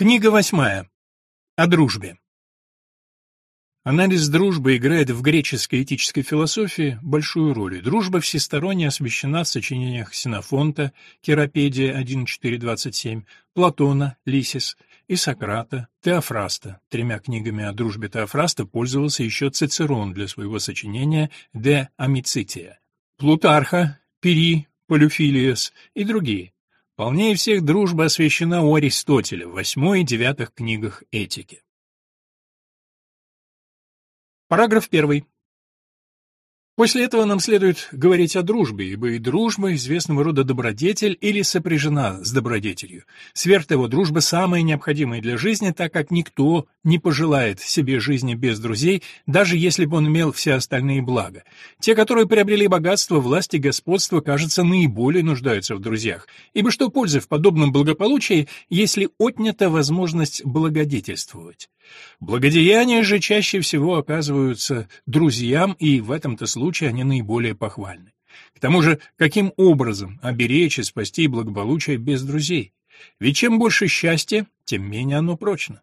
Книга восьмая. О дружбе. Анализ дружбы играет в греческой этической философии большую роль. Дружба всесторонне освещена в сочинениях Синофонта, Керапедия 1.4.27, Платона, Лисис и Сократа, Теофраста. Тремя книгами о дружбе Теофраста пользовался еще Цицерон для своего сочинения «De Amicitia». Плутарха, Пери, Полюфилиес и другие. Полнее всех дружба освящена у Аристотеля в восьмой и девятых книгах этики. Параграф первый. После этого нам следует говорить о дружбе, ибо и дружба известного рода добродетель или сопряжена с добродетелью. Сверх того, дружба самая необходимая для жизни, так как никто не пожелает себе жизни без друзей, даже если бы он имел все остальные блага. Те, которые приобрели богатство, власть и господство, кажется, наиболее нуждаются в друзьях, ибо что пользы в подобном благополучии, если отнята возможность благодетельствовать? Благодеяния же чаще всего оказываются друзьям, и в этом-то случае они наиболее похвальны. К тому же, каким образом оберечь и спасти благополучие без друзей? Ведь чем больше счастья, тем менее оно прочно.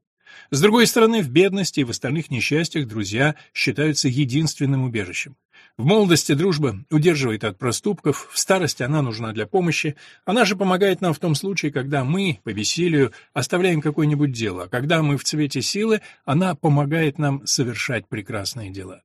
С другой стороны, в бедности и в остальных несчастьях друзья считаются единственным убежищем. В молодости дружба удерживает от проступков, в старости она нужна для помощи, она же помогает нам в том случае, когда мы, по веселью, оставляем какое-нибудь дело, а когда мы в цвете силы, она помогает нам совершать прекрасные дела.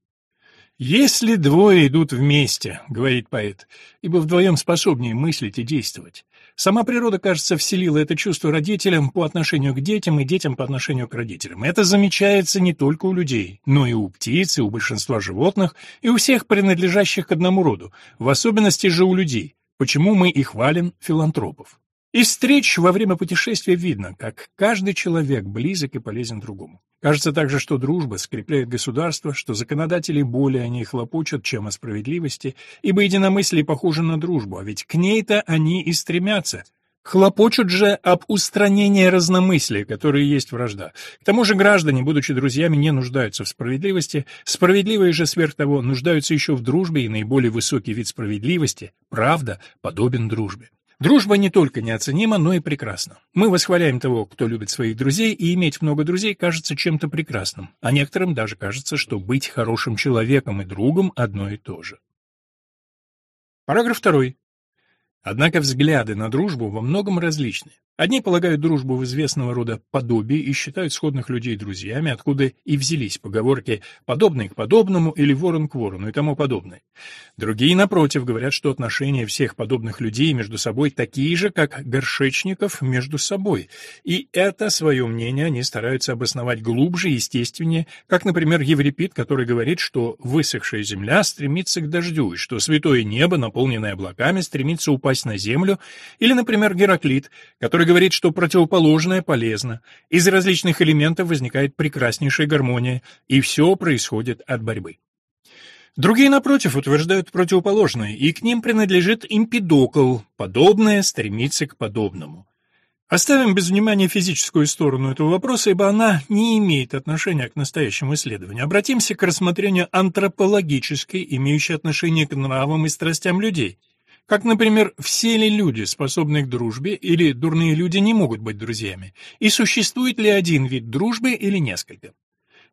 «Если двое идут вместе», — говорит поэт, — «ибо вдвоем способнее мыслить и действовать. Сама природа, кажется, вселила это чувство родителям по отношению к детям и детям по отношению к родителям. Это замечается не только у людей, но и у птиц, и у большинства животных, и у всех принадлежащих к одному роду, в особенности же у людей. Почему мы и хвалим филантропов? Из встреч во время путешествия видно, как каждый человек близок и полезен другому. Кажется также, что дружба скрепляет государство, что законодатели более о ней хлопочут, чем о справедливости, ибо единомыслие похоже на дружбу, а ведь к ней-то они и стремятся. Хлопочут же об устранении разномыслия, которое есть вражда. К тому же граждане, будучи друзьями, не нуждаются в справедливости, справедливые же сверх того нуждаются еще в дружбе, и наиболее высокий вид справедливости, правда, подобен дружбе. Дружба не только неоценима, но и прекрасна. Мы восхваляем того, кто любит своих друзей, и иметь много друзей кажется чем-то прекрасным, а некоторым даже кажется, что быть хорошим человеком и другом одно и то же. Параграф 2. Однако взгляды на дружбу во многом различны. Одни полагают дружбу в известного рода подобии и считают сходных людей друзьями, откуда и взялись поговорки «подобный к подобному» или «ворон к ворону» и тому подобное. Другие, напротив, говорят, что отношения всех подобных людей между собой такие же, как горшечников между собой, и это свое мнение они стараются обосновать глубже и естественнее, как, например, Еврипид, который говорит, что высохшая земля стремится к дождю, и что святое небо, наполненное облаками, стремится упасть на землю, или, например, Гераклит, который который говорит, что противоположное полезно. Из различных элементов возникает прекраснейшая гармония, и все происходит от борьбы. Другие, напротив, утверждают противоположное, и к ним принадлежит импедокл, подобное стремится к подобному. Оставим без внимания физическую сторону этого вопроса, ибо она не имеет отношения к настоящему исследованию. Обратимся к рассмотрению антропологической, имеющей отношение к нравам и страстям людей – как, например, все ли люди способны к дружбе или дурные люди не могут быть друзьями? И существует ли один вид дружбы или несколько?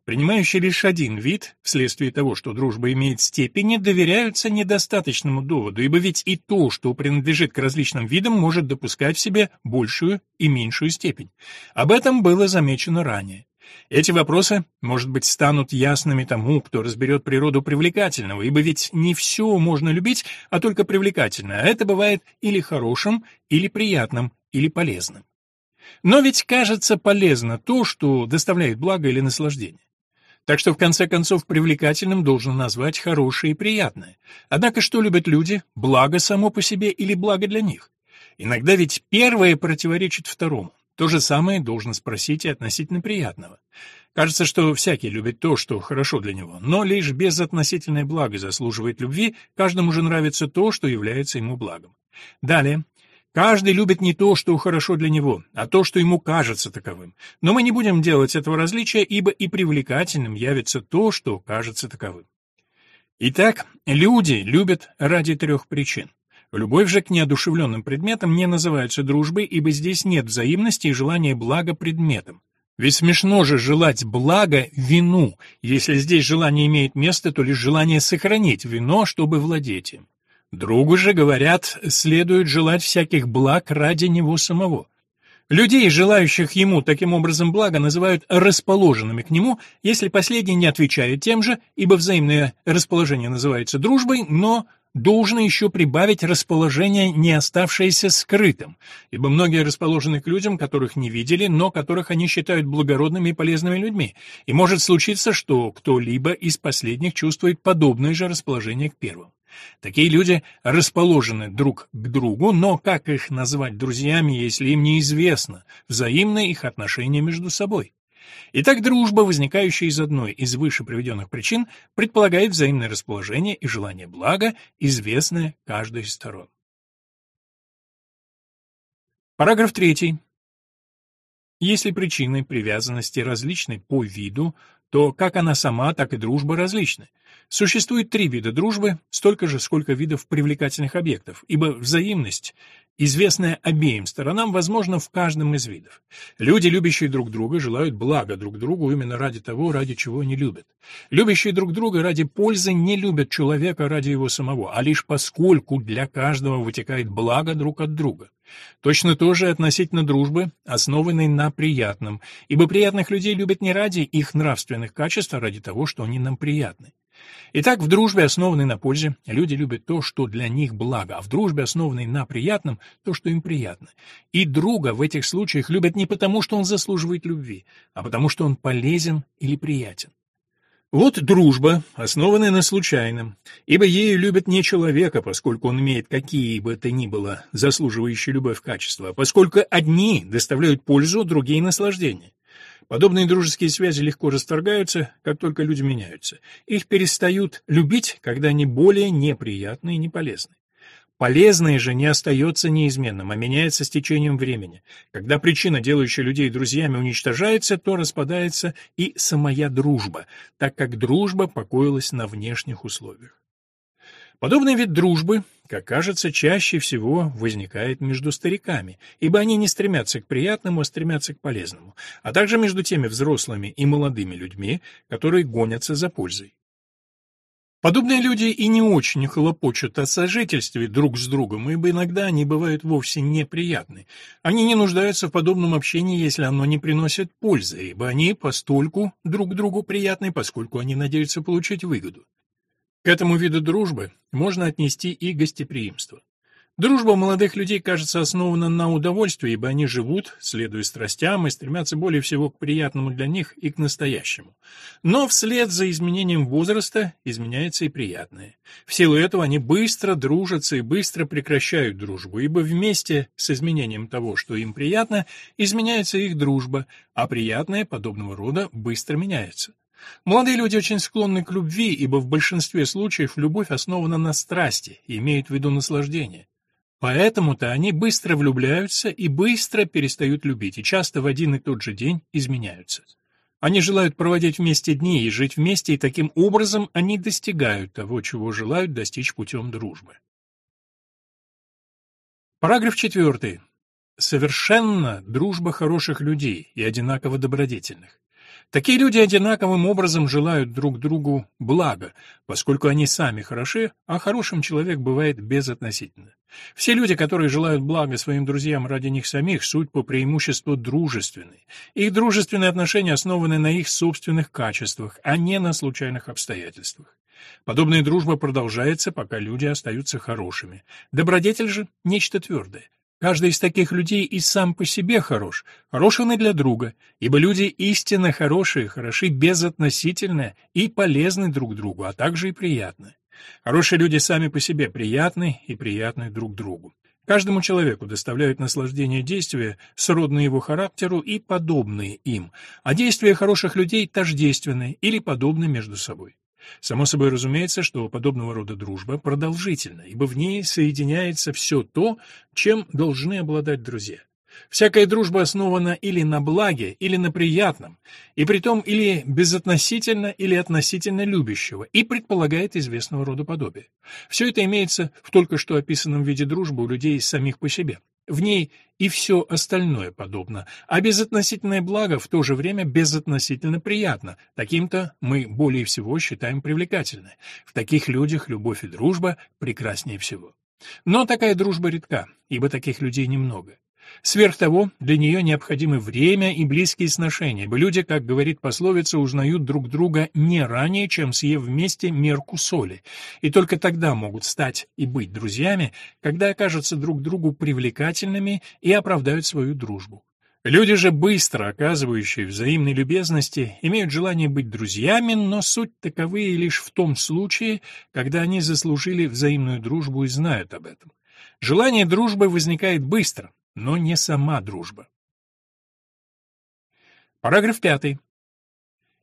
Принимающие лишь один вид, вследствие того, что дружба имеет степени, доверяются недостаточному доводу, ибо ведь и то, что принадлежит к различным видам, может допускать в себе большую и меньшую степень. Об этом было замечено ранее. Эти вопросы, может быть, станут ясными тому, кто разберет природу привлекательного, ибо ведь не все можно любить, а только привлекательное, а это бывает или хорошим, или приятным, или полезным. Но ведь кажется полезно то, что доставляет благо или наслаждение. Так что, в конце концов, привлекательным должен назвать хорошее и приятное. Однако что любят люди, благо само по себе или благо для них? Иногда ведь первое противоречит второму. То же самое должен спросить и относительно приятного. Кажется, что всякий любит то, что хорошо для него, но лишь безотносительное благо заслуживает любви, каждому же нравится то, что является ему благом. Далее. Каждый любит не то, что хорошо для него, а то, что ему кажется таковым. Но мы не будем делать этого различия, ибо и привлекательным явится то, что кажется таковым. Итак, люди любят ради трех причин. Любовь же к неодушевленным предметам не называется дружбой, ибо здесь нет взаимности и желания блага предметам. Ведь смешно же желать блага вину. Если здесь желание имеет место, то лишь желание сохранить вино, чтобы владеть им. Другу же, говорят, следует желать всяких благ ради него самого. Людей, желающих ему таким образом блага, называют расположенными к нему, если последний не отвечает тем же, ибо взаимное расположение называется дружбой, но должно еще прибавить расположение, не оставшееся скрытым, ибо многие расположены к людям, которых не видели, но которых они считают благородными и полезными людьми, и может случиться, что кто-либо из последних чувствует подобное же расположение к первым. Такие люди расположены друг к другу, но как их назвать друзьями, если им неизвестно взаимное их отношение между собой? Итак, дружба, возникающая из одной из выше приведенных причин, предполагает взаимное расположение и желание блага, известное каждой из сторон. Параграф 3. Если причины привязанности различны по виду, то как она сама, так и дружба различны. Существует три вида дружбы, столько же, сколько видов привлекательных объектов, ибо взаимность, известная обеим сторонам, возможна в каждом из видов. Люди, любящие друг друга, желают блага друг другу именно ради того, ради чего они любят. Любящие друг друга ради пользы не любят человека ради его самого, а лишь поскольку для каждого вытекает благо друг от друга. Точно то же относительно дружбы, основанной на приятном, ибо приятных людей любят не ради их нравственных качеств, а ради того, что они нам приятны. Итак, в дружбе, основанной на пользе, люди любят то, что для них благо, а в дружбе, основанной на приятном, то, что им приятно. И друга в этих случаях любят не потому, что он заслуживает любви, а потому, что он полезен или приятен. Вот дружба, основанная на случайном, ибо ею любят не человека, поскольку он имеет какие бы то ни было заслуживающие любовь качества, а поскольку одни доставляют пользу, другие — наслаждение. Подобные дружеские связи легко расторгаются, как только люди меняются. Их перестают любить, когда они более неприятны и не полезны. Полезное же не остается неизменным, а меняется с течением времени. Когда причина, делающая людей друзьями, уничтожается, то распадается и самая дружба, так как дружба покоилась на внешних условиях. Подобный вид дружбы, как кажется, чаще всего возникает между стариками, ибо они не стремятся к приятному, а стремятся к полезному, а также между теми взрослыми и молодыми людьми, которые гонятся за пользой. Подобные люди и не очень хлопочут о сожительстве друг с другом, ибо иногда они бывают вовсе неприятны. Они не нуждаются в подобном общении, если оно не приносит пользы, ибо они постольку друг другу приятны, поскольку они надеются получить выгоду. К этому виду дружбы можно отнести и гостеприимство. Дружба молодых людей, кажется, основана на удовольствии, ибо они живут, следуя страстям, и стремятся более всего к приятному для них и к настоящему. Но вслед за изменением возраста изменяется и приятное. В силу этого они быстро дружатся и быстро прекращают дружбу, ибо вместе с изменением того, что им приятно, изменяется их дружба, а приятное подобного рода быстро меняется. Молодые люди очень склонны к любви, ибо в большинстве случаев любовь основана на страсти и имеет в виду наслаждение. Поэтому-то они быстро влюбляются и быстро перестают любить, и часто в один и тот же день изменяются. Они желают проводить вместе дни и жить вместе, и таким образом они достигают того, чего желают достичь путем дружбы. Параграф 4. Совершенно дружба хороших людей и одинаково добродетельных. Такие люди одинаковым образом желают друг другу блага, поскольку они сами хороши, а хорошим человек бывает безотносительно. Все люди, которые желают блага своим друзьям ради них самих, суть по преимуществу дружественны. Их дружественные отношения основаны на их собственных качествах, а не на случайных обстоятельствах. Подобная дружба продолжается, пока люди остаются хорошими. Добродетель же — нечто твердое. Каждый из таких людей и сам по себе хорош, хорош он и для друга, ибо люди истинно хорошие, хороши безотносительно и полезны друг другу, а также и приятны. Хорошие люди сами по себе приятны и приятны друг другу. Каждому человеку доставляют наслаждение действия, сродные его характеру и подобные им, а действия хороших людей тождественны или подобны между собой. Само собой разумеется, что подобного рода дружба продолжительна, ибо в ней соединяется все то, чем должны обладать друзья. Всякая дружба основана или на благе, или на приятном, и притом или безотносительно, или относительно любящего, и предполагает известного рода подобие. Все это имеется в только что описанном виде дружбы у людей самих по себе. В ней и все остальное подобно, а безотносительное благо в то же время безотносительно приятно. Таким-то мы более всего считаем привлекательны. В таких людях любовь и дружба прекраснее всего. Но такая дружба редка, ибо таких людей немного. Сверх того, для нее необходимы время и близкие сношения, ибо люди, как говорит пословица, узнают друг друга не ранее, чем съев вместе мерку соли, и только тогда могут стать и быть друзьями, когда окажутся друг другу привлекательными и оправдают свою дружбу. Люди же, быстро оказывающие взаимной любезности, имеют желание быть друзьями, но суть таковые лишь в том случае, когда они заслужили взаимную дружбу и знают об этом. Желание дружбы возникает быстро, но не сама дружба. Параграф 5.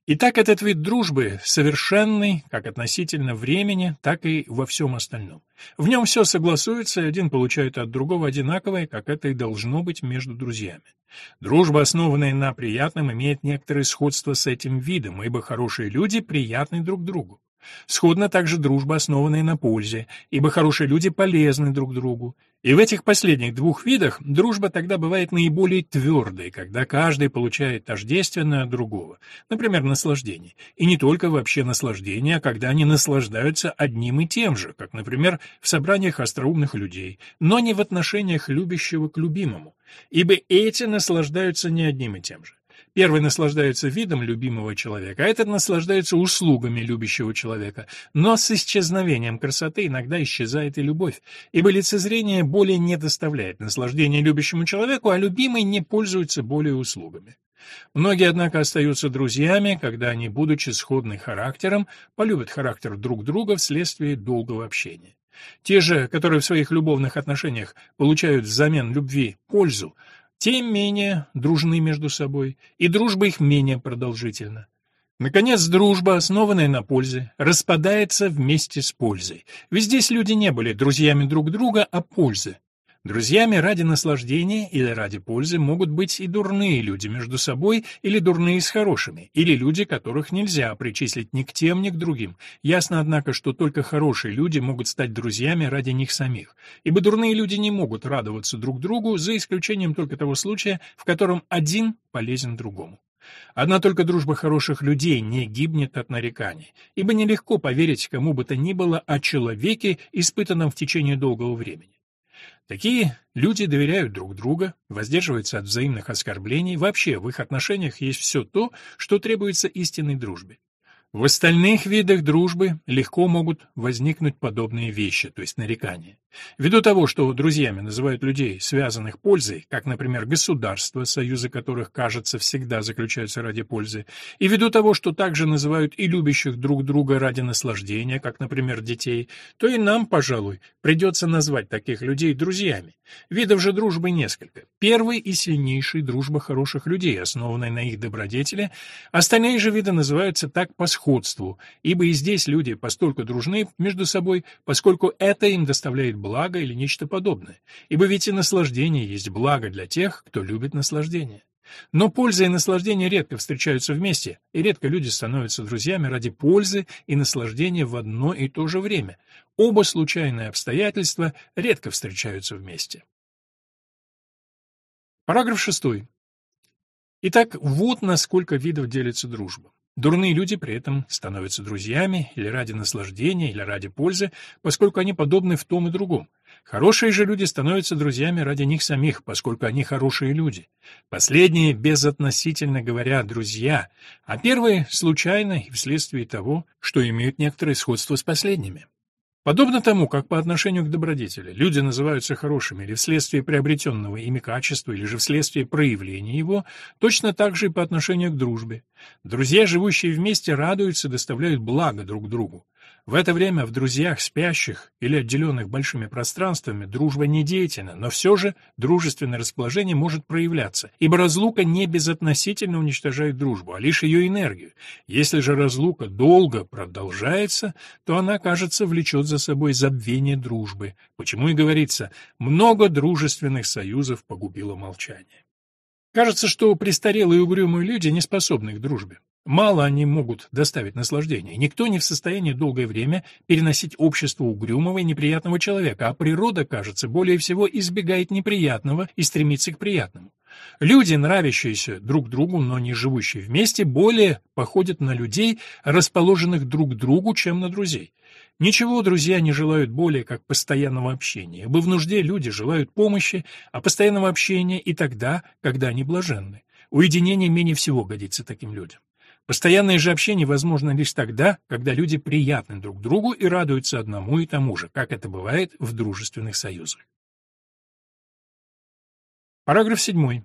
Итак, этот вид дружбы совершенный как относительно времени, так и во всем остальном. В нем все согласуется, и один получает от другого одинаковое, как это и должно быть между друзьями. Дружба, основанная на приятном, имеет некоторое сходство с этим видом, ибо хорошие люди приятны друг другу. Сходна также дружба, основанная на пользе, ибо хорошие люди полезны друг другу. И в этих последних двух видах дружба тогда бывает наиболее твердой, когда каждый получает тождественное от другого, например, наслаждение. И не только вообще наслаждение, а когда они наслаждаются одним и тем же, как, например, в собраниях остроумных людей, но не в отношениях любящего к любимому, ибо эти наслаждаются не одним и тем же. Первый наслаждается видом любимого человека, а этот наслаждается услугами любящего человека. Но с исчезновением красоты иногда исчезает и любовь, ибо лицезрение более не доставляет наслаждения любящему человеку, а любимый не пользуется более услугами. Многие, однако, остаются друзьями, когда они, будучи сходны характером, полюбят характер друг друга вследствие долгого общения. Те же, которые в своих любовных отношениях получают взамен любви пользу, тем менее дружны между собой, и дружба их менее продолжительна. Наконец, дружба, основанная на пользе, распадается вместе с пользой. Ведь здесь люди не были друзьями друг друга, а пользы. Друзьями ради наслаждения или ради пользы могут быть и дурные люди между собой, или дурные с хорошими, или люди, которых нельзя причислить ни к тем, ни к другим. Ясно, однако, что только хорошие люди могут стать друзьями ради них самих, ибо дурные люди не могут радоваться друг другу, за исключением только того случая, в котором один полезен другому. Одна только дружба хороших людей не гибнет от нареканий, ибо нелегко поверить кому бы то ни было о человеке, испытанном в течение долгого времени. Такие люди доверяют друг другу, воздерживаются от взаимных оскорблений, вообще в их отношениях есть все то, что требуется истинной дружбе. В остальных видах дружбы легко могут возникнуть подобные вещи, то есть нарекания. Ввиду того, что друзьями называют людей, связанных пользой, как, например, государства, союзы которых, кажется, всегда заключаются ради пользы, и ввиду того, что также называют и любящих друг друга ради наслаждения, как, например, детей, то и нам, пожалуй, придется назвать таких людей друзьями. Видов же дружбы несколько. Первый и сильнейший – дружба хороших людей, основанная на их добродетели, остальные же виды называются так по сходству, ибо и здесь люди постольку дружны между собой, поскольку это им доставляет благо или нечто подобное, ибо ведь и наслаждение есть благо для тех, кто любит наслаждение. Но польза и наслаждение редко встречаются вместе, и редко люди становятся друзьями ради пользы и наслаждения в одно и то же время. Оба случайные обстоятельства редко встречаются вместе. Параграф 6. Итак, вот на сколько видов делится дружба. Дурные люди при этом становятся друзьями или ради наслаждения, или ради пользы, поскольку они подобны в том и другом. Хорошие же люди становятся друзьями ради них самих, поскольку они хорошие люди. Последние, безотносительно говоря, друзья, а первые — случайно и вследствие того, что имеют некоторое сходство с последними. Подобно тому, как по отношению к добродетели люди называются хорошими или вследствие приобретенного ими качества, или же вследствие проявления его, точно так же и по отношению к дружбе. Друзья, живущие вместе, радуются доставляют благо друг другу. В это время в друзьях спящих или отделенных большими пространствами дружба не деятельна, но все же дружественное расположение может проявляться, ибо разлука не безотносительно уничтожает дружбу, а лишь ее энергию. Если же разлука долго продолжается, то она, кажется, влечет за собой забвение дружбы, почему и говорится «много дружественных союзов погубило молчание». Кажется, что престарелые и угрюмые люди не способны к дружбе. Мало они могут доставить наслаждения. Никто не в состоянии долгое время переносить общество угрюмого и неприятного человека, а природа, кажется, более всего избегает неприятного и стремится к приятному. Люди, нравящиеся друг другу, но не живущие вместе, более походят на людей, расположенных друг к другу, чем на друзей. Ничего друзья не желают более, как постоянного общения, ибо в нужде люди желают помощи, а постоянного общения и тогда, когда они блаженны. Уединение менее всего годится таким людям. Постоянное же общение возможно лишь тогда, когда люди приятны друг другу и радуются одному и тому же, как это бывает в дружественных союзах. Параграф 7.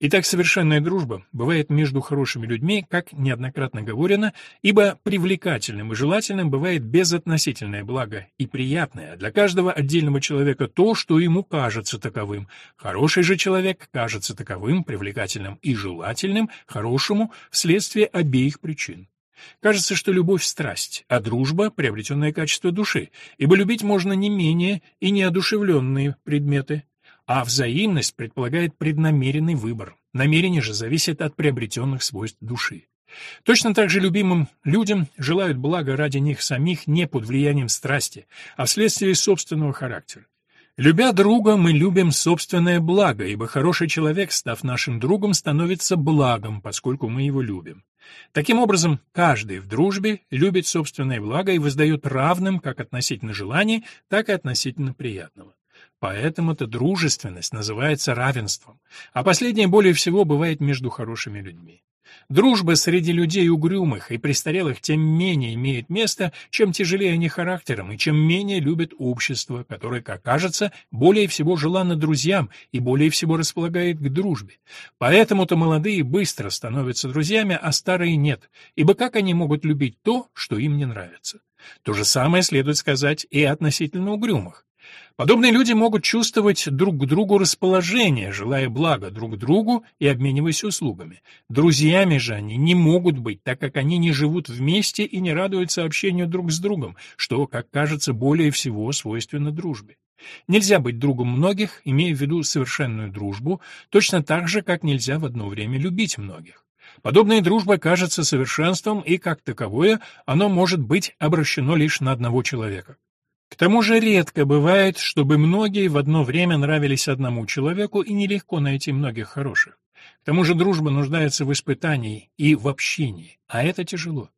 Итак, совершенная дружба бывает между хорошими людьми, как неоднократно говорено, ибо привлекательным и желательным бывает безотносительное благо и приятное для каждого отдельного человека то, что ему кажется таковым. Хороший же человек кажется таковым, привлекательным и желательным, хорошему, вследствие обеих причин. Кажется, что любовь — страсть, а дружба — приобретенное качество души, ибо любить можно не менее и неодушевленные предметы, а взаимность предполагает преднамеренный выбор. Намерение же зависит от приобретенных свойств души. Точно так же любимым людям желают блага ради них самих не под влиянием страсти, а вследствие собственного характера. Любя друга, мы любим собственное благо, ибо хороший человек, став нашим другом, становится благом, поскольку мы его любим. Таким образом, каждый в дружбе любит собственное благо и воздает равным как относительно желаний, так и относительно приятного. Поэтому-то дружественность называется равенством, а последнее более всего бывает между хорошими людьми. Дружба среди людей угрюмых и престарелых тем менее имеет место, чем тяжелее они характером и чем менее любят общество, которое, как кажется, более всего желанно друзьям и более всего располагает к дружбе. Поэтому-то молодые быстро становятся друзьями, а старые нет, ибо как они могут любить то, что им не нравится? То же самое следует сказать и относительно угрюмых. Подобные люди могут чувствовать друг к другу расположение, желая блага друг другу и обмениваясь услугами. Друзьями же они не могут быть, так как они не живут вместе и не радуются общению друг с другом, что, как кажется, более всего свойственно дружбе. Нельзя быть другом многих, имея в виду совершенную дружбу, точно так же, как нельзя в одно время любить многих. Подобная дружба кажется совершенством, и как таковое оно может быть обращено лишь на одного человека. К тому же редко бывает, чтобы многие в одно время нравились одному человеку, и нелегко найти многих хороших. К тому же дружба нуждается в испытании и в общении, а это тяжело.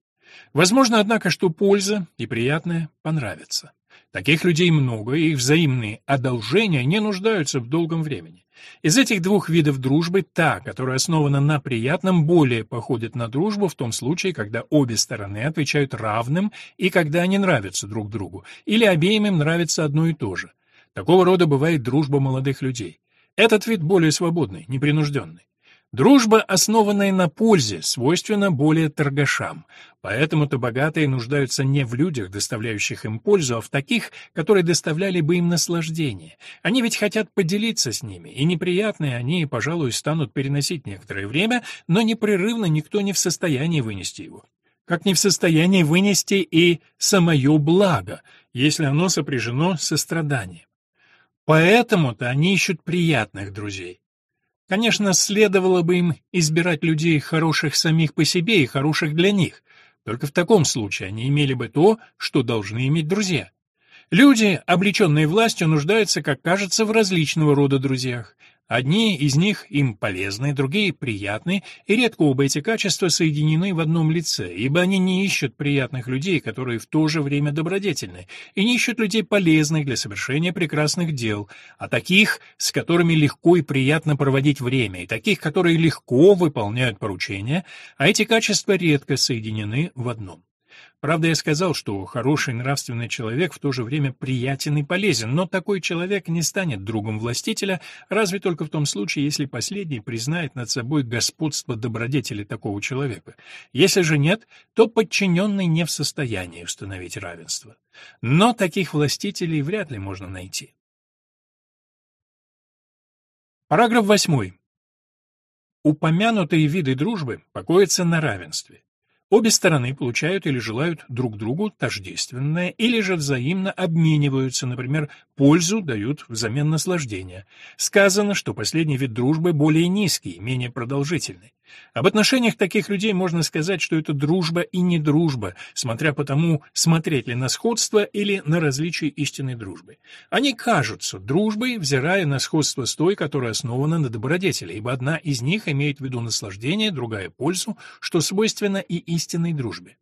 Возможно, однако, что польза и приятное понравится. Таких людей много, и их взаимные одолжения не нуждаются в долгом времени. Из этих двух видов дружбы та, которая основана на приятном, более походит на дружбу в том случае, когда обе стороны отвечают равным и когда они нравятся друг другу, или обеим им нравится одно и то же. Такого рода бывает дружба молодых людей. Этот вид более свободный, непринужденный. Дружба, основанная на пользе, свойственна более торгашам, поэтому-то богатые нуждаются не в людях, доставляющих им пользу, а в таких, которые доставляли бы им наслаждение. Они ведь хотят поделиться с ними, и неприятные они, пожалуй, станут переносить некоторое время, но непрерывно никто не в состоянии вынести его. Как не в состоянии вынести и самое благо, если оно сопряжено со страданием. Поэтому-то они ищут приятных друзей. Конечно, следовало бы им избирать людей, хороших самих по себе и хороших для них. Только в таком случае они имели бы то, что должны иметь друзья. Люди, облеченные властью, нуждаются, как кажется, в различного рода друзьях. Одни из них им полезны, другие приятны, и редко оба эти качества соединены в одном лице, ибо они не ищут приятных людей, которые в то же время добродетельны, и не ищут людей полезных для совершения прекрасных дел, а таких, с которыми легко и приятно проводить время, и таких, которые легко выполняют поручения, а эти качества редко соединены в одном. Правда, я сказал, что хороший нравственный человек в то же время приятен и полезен, но такой человек не станет другом властителя, разве только в том случае, если последний признает над собой господство добродетели такого человека. Если же нет, то подчиненный не в состоянии установить равенство. Но таких властителей вряд ли можно найти. Параграф 8. Упомянутые виды дружбы покоятся на равенстве. Обе стороны получают или желают друг другу тождественное, или же взаимно обмениваются, например, пользу дают взамен наслаждения. Сказано, что последний вид дружбы более низкий, менее продолжительный. Об отношениях таких людей можно сказать, что это дружба и не дружба, смотря по тому, смотреть ли на сходство или на различие истинной дружбы. Они кажутся дружбой, взирая на сходство с той, которая основана на добродетели, ибо одна из них имеет в виду наслаждение, другая — пользу, что свойственно и истинной дружбе.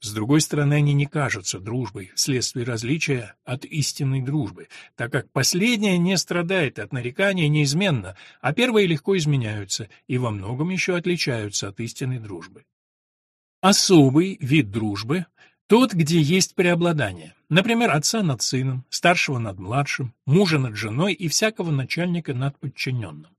С другой стороны, они не кажутся дружбой, вследствие различия от истинной дружбы, так как последняя не страдает от нарекания неизменно, а первые легко изменяются и во многом еще отличаются от истинной дружбы. Особый вид дружбы – тот, где есть преобладание, например, отца над сыном, старшего над младшим, мужа над женой и всякого начальника над подчиненным.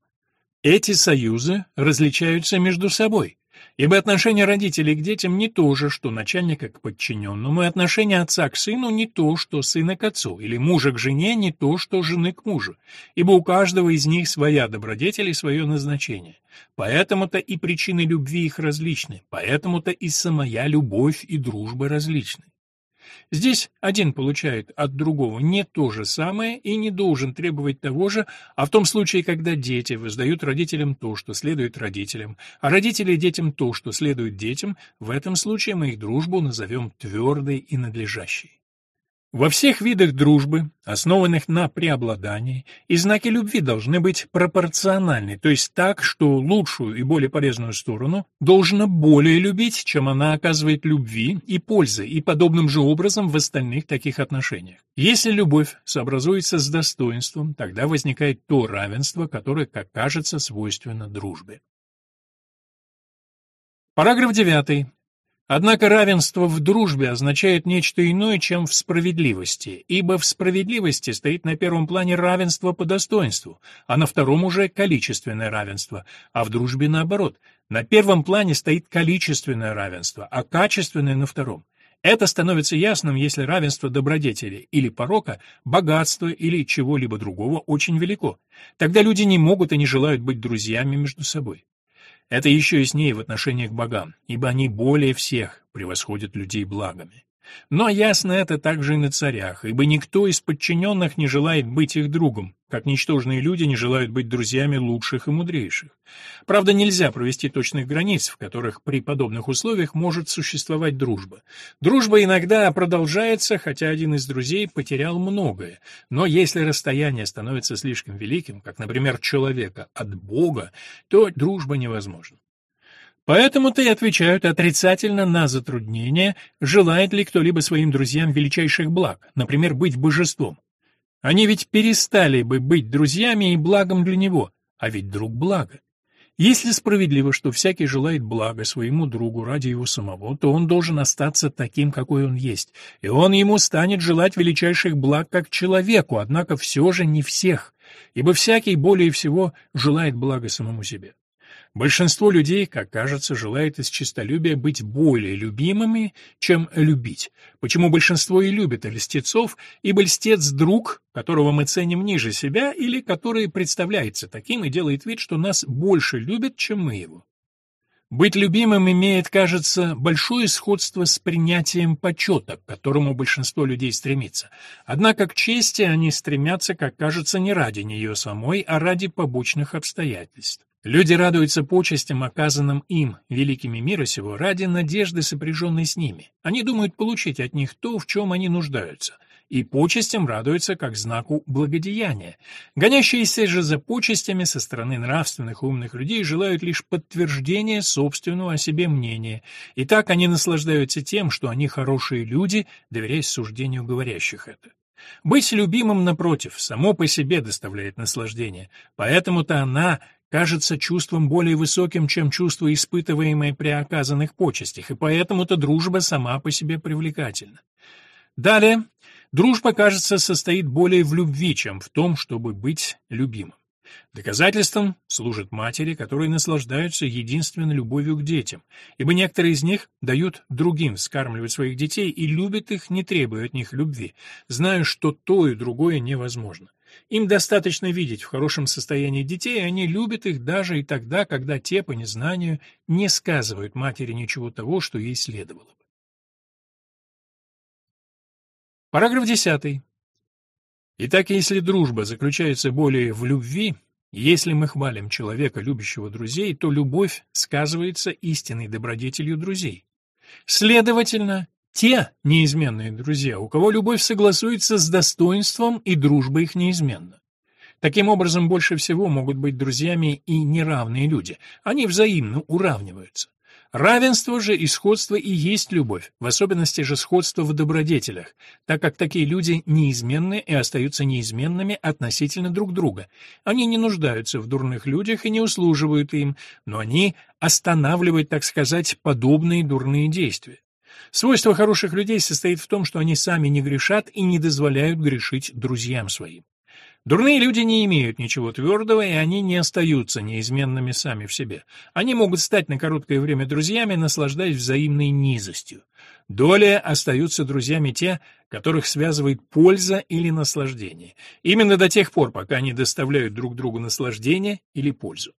Эти союзы различаются между собой – Ибо отношение родителей к детям не то же, что начальника к подчиненному, и отношение отца к сыну не то, что сына к отцу, или мужа к жене не то, что жены к мужу, ибо у каждого из них своя добродетель и свое назначение. Поэтому-то и причины любви их различны, поэтому-то и самая любовь и дружба различны. Здесь один получает от другого не то же самое и не должен требовать того же, а в том случае, когда дети воздают родителям то, что следует родителям, а родители детям то, что следует детям, в этом случае мы их дружбу назовем твердой и надлежащей. Во всех видах дружбы, основанных на преобладании, и знаки любви должны быть пропорциональны, то есть так, что лучшую и более полезную сторону должно более любить, чем она оказывает любви и пользы, и подобным же образом в остальных таких отношениях. Если любовь сообразуется с достоинством, тогда возникает то равенство, которое, как кажется, свойственно дружбе. Параграф 9. Однако равенство в дружбе означает нечто иное, чем в справедливости, ибо в справедливости стоит на первом плане равенство по достоинству, а на втором уже количественное равенство, а в дружбе наоборот. На первом плане стоит количественное равенство, а качественное на втором. Это становится ясным, если равенство добродетели или порока, богатства или чего-либо другого очень велико. Тогда люди не могут и не желают быть друзьями между собой. Это еще яснее в отношении к богам, ибо они более всех превосходят людей благами. Но ясно это также и на царях, ибо никто из подчиненных не желает быть их другом, как ничтожные люди не желают быть друзьями лучших и мудрейших. Правда, нельзя провести точных границ, в которых при подобных условиях может существовать дружба. Дружба иногда продолжается, хотя один из друзей потерял многое, но если расстояние становится слишком великим, как, например, человека от Бога, то дружба невозможна. Поэтому-то и отвечают отрицательно на затруднение, желает ли кто-либо своим друзьям величайших благ, например, быть божеством. Они ведь перестали бы быть друзьями и благом для него, а ведь друг благо. Если справедливо, что всякий желает блага своему другу ради его самого, то он должен остаться таким, какой он есть, и он ему станет желать величайших благ как человеку, однако все же не всех, ибо всякий более всего желает блага самому себе. Большинство людей, как кажется, желает из честолюбия быть более любимыми, чем любить. Почему большинство и любит льстецов, ибо льстец — друг, которого мы ценим ниже себя или который представляется таким и делает вид, что нас больше любит, чем мы его. Быть любимым имеет, кажется, большое сходство с принятием почета, к которому большинство людей стремится. Однако к чести они стремятся, как кажется, не ради нее самой, а ради побочных обстоятельств. Люди радуются почестям, оказанным им, великими мира сего, ради надежды, сопряженной с ними. Они думают получить от них то, в чем они нуждаются, и почестям радуются как знаку благодеяния. Гонящиеся же за почестями со стороны нравственных и умных людей желают лишь подтверждения собственного о себе мнения, и так они наслаждаются тем, что они хорошие люди, доверяясь суждению говорящих это. Быть любимым, напротив, само по себе доставляет наслаждение, поэтому-то она кажется чувством более высоким, чем чувство, испытываемое при оказанных почестях, и поэтому-то дружба сама по себе привлекательна. Далее, дружба, кажется, состоит более в любви, чем в том, чтобы быть любимым. Доказательством служат матери, которые наслаждаются единственной любовью к детям, ибо некоторые из них дают другим вскармливать своих детей и любят их, не требуя от них любви, зная, что то и другое невозможно. Им достаточно видеть в хорошем состоянии детей, и они любят их даже и тогда, когда те, по незнанию, не сказывают матери ничего того, что ей следовало бы. Параграф 10. Итак, если дружба заключается более в любви, если мы хвалим человека, любящего друзей, то любовь сказывается истинной добродетелью друзей. Следовательно, те неизменные друзья, у кого любовь согласуется с достоинством и дружба их неизменна. Таким образом, больше всего могут быть друзьями и неравные люди. Они взаимно уравниваются. Равенство же и сходство и есть любовь, в особенности же сходство в добродетелях, так как такие люди неизменны и остаются неизменными относительно друг друга. Они не нуждаются в дурных людях и не услуживают им, но они останавливают, так сказать, подобные дурные действия. Свойство хороших людей состоит в том, что они сами не грешат и не дозволяют грешить друзьям своим. Дурные люди не имеют ничего твердого, и они не остаются неизменными сами в себе. Они могут стать на короткое время друзьями, наслаждаясь взаимной низостью. Доля остаются друзьями те, которых связывает польза или наслаждение. Именно до тех пор, пока они доставляют друг другу наслаждение или пользу.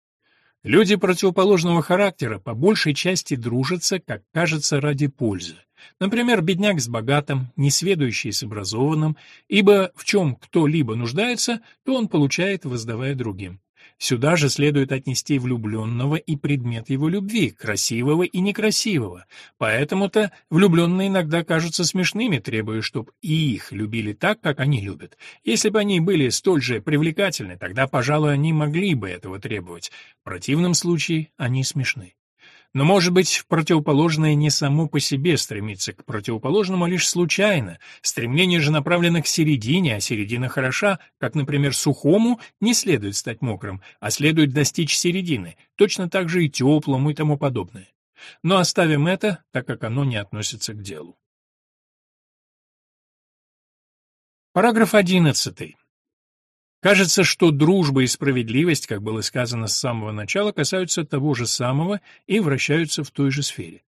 Люди противоположного характера по большей части дружатся, как кажется, ради пользы. Например, бедняк с богатым, несведущий с образованным, ибо в чем кто-либо нуждается, то он получает, воздавая другим. Сюда же следует отнести влюбленного и предмет его любви, красивого и некрасивого. Поэтому-то влюбленные иногда кажутся смешными, требуя, чтобы и их любили так, как они любят. Если бы они были столь же привлекательны, тогда, пожалуй, они могли бы этого требовать. В противном случае они смешны. Но, может быть, противоположное не само по себе стремится к противоположному, а лишь случайно. Стремление же направлено к середине, а середина хороша, как, например, сухому не следует стать мокрым, а следует достичь середины, точно так же и теплому и тому подобное. Но оставим это, так как оно не относится к делу. Параграф 11. Кажется, что дружба и справедливость, как было сказано с самого начала, касаются того же самого и вращаются в той же сфере.